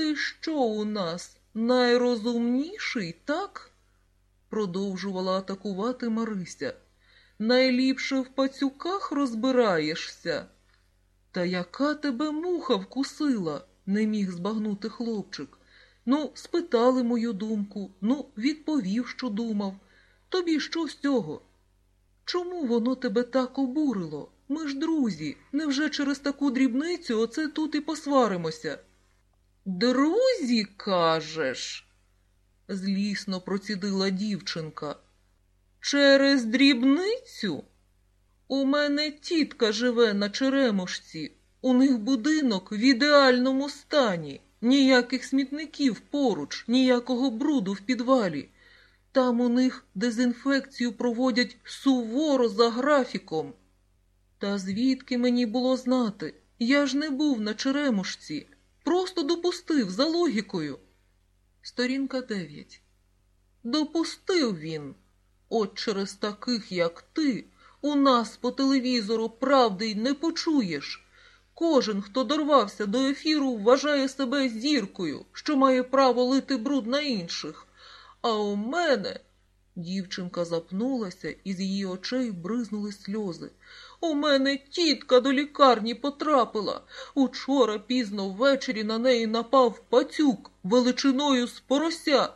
Ти що у нас найрозумніший, так? продовжувала атакувати Марися. Найліпше в пацюках розбираєшся. Та яка тебе муха вкусила? не міг збагнути хлопчик. Ну, спитали мою думку, ну, відповів, що думав. Тобі що з цього? Чому воно тебе так обурило? Ми ж друзі, невже через таку дрібницю оце тут і посваримося? Друзі, кажеш? злісно процідила дівчинка. Через дрібницю? У мене тітка живе на Черемошці. У них будинок в ідеальному стані, ніяких смітників поруч, ніякого бруду в підвалі. Там у них дезінфекцію проводять суворо за графіком. Та звідки мені було знати? Я ж не був на Черемошці, просто допустив за логікою. Сторінка 9. Допустив він. От через таких, як ти, у нас по телевізору правди й не почуєш. Кожен, хто дорвався до ефіру, вважає себе зіркою, що має право лити бруд на інших. А у мене. Дівчинка запнулася, і з її очей бризнули сльози. У мене тітка до лікарні потрапила. Учора пізно ввечері на неї напав пацюк величиною з порося.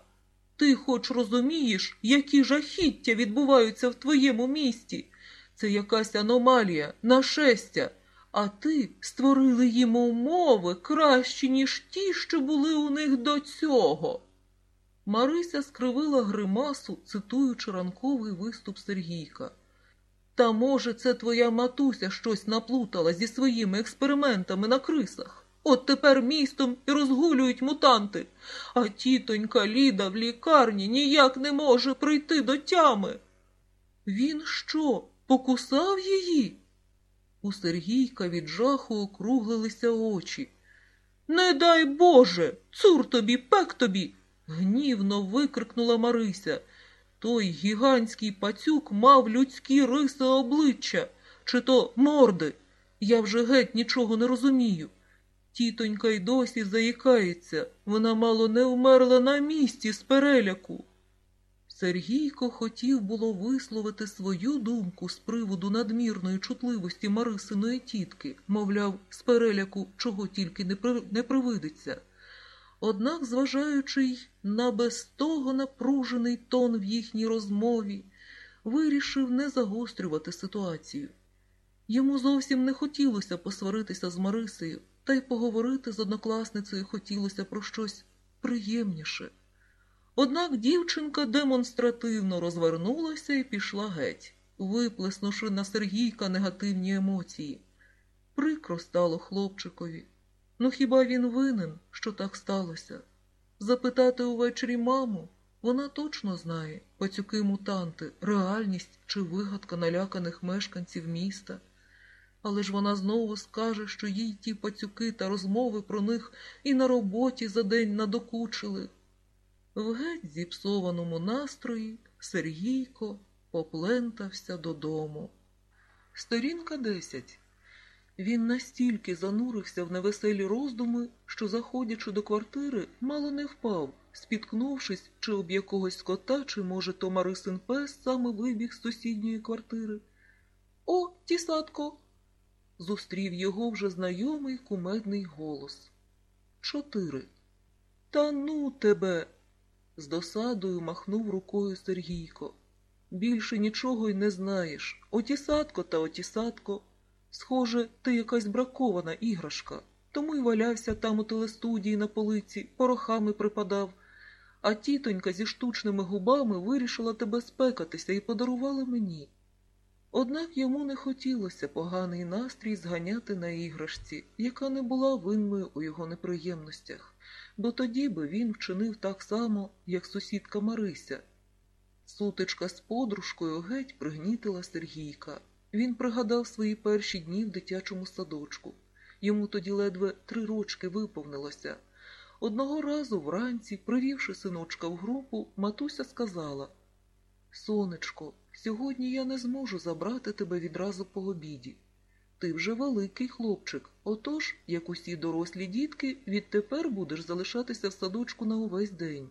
Ти хоч розумієш, які жахіття відбуваються в твоєму місті? Це якась аномалія, нашестя. А ти створили їм умови кращі, ніж ті, що були у них до цього. Марися скривила гримасу, цитуючи ранковий виступ Сергійка. Та, може, це твоя матуся щось наплутала зі своїми експериментами на крисах. От тепер містом і розгулюють мутанти, а тітонька Ліда в лікарні ніяк не може прийти до тями. Він що, покусав її? У Сергійка від жаху округлилися очі. Не дай Боже, цур тобі, пек тобі. Гнівно викрикнула Марися. Той гігантський пацюк мав людські риси обличчя, чи то морди. Я вже геть нічого не розумію. Тітонька й досі заїкається, вона мало не вмерла на місці з переляку. Сергійко хотів було висловити свою думку з приводу надмірної чутливості Марисиної тітки, мовляв, з переляку чого тільки не, при... не привидиться. Однак, зважаючи й на без того напружений тон в їхній розмові, вирішив не загострювати ситуацію. Йому зовсім не хотілося посваритися з Марисею, та й поговорити з однокласницею хотілося про щось приємніше. Однак дівчинка демонстративно розвернулася і пішла геть, виплеснувши на Сергійка негативні емоції. Прикро стало хлопчикові. Ну хіба він винен, що так сталося? Запитати увечері маму, вона точно знає, пацюки мутанти, реальність чи вигадка наляканих мешканців міста. Але ж вона знову скаже, що їй ті пацюки та розмови про них і на роботі за день надокучили. В геть зіпсованому настрої Сергійко поплентався додому. Сторінка 10. Він настільки занурився в невеселі роздуми, що, заходячи до квартири, мало не впав, спіткнувшись, чи об якогось скота, чи, може, то Марисин пес саме вибіг з сусідньої квартири. О, тісатко! Зустрів його вже знайомий кумедний голос. Чотири. Та ну тебе. З досадою махнув рукою Сергійко. Більше нічого й не знаєш. Отісатко та отісатко. Схоже, ти якась бракована іграшка, тому й валявся там у телестудії на полиці, порохами припадав, а тітонька зі штучними губами вирішила тебе спекатися і подарувала мені. Однак йому не хотілося поганий настрій зганяти на іграшці, яка не була винною у його неприємностях, бо тоді би він вчинив так само, як сусідка Марися. Сутичка з подружкою геть пригнітила Сергійка. Він пригадав свої перші дні в дитячому садочку. Йому тоді ледве три рочки виповнилося. Одного разу вранці, привівши синочка в групу, матуся сказала Сонечко, сьогодні я не зможу забрати тебе відразу по обіді. Ти вже великий хлопчик, Отож, як усі дорослі дітки, відтепер будеш залишатися в садочку на увесь день.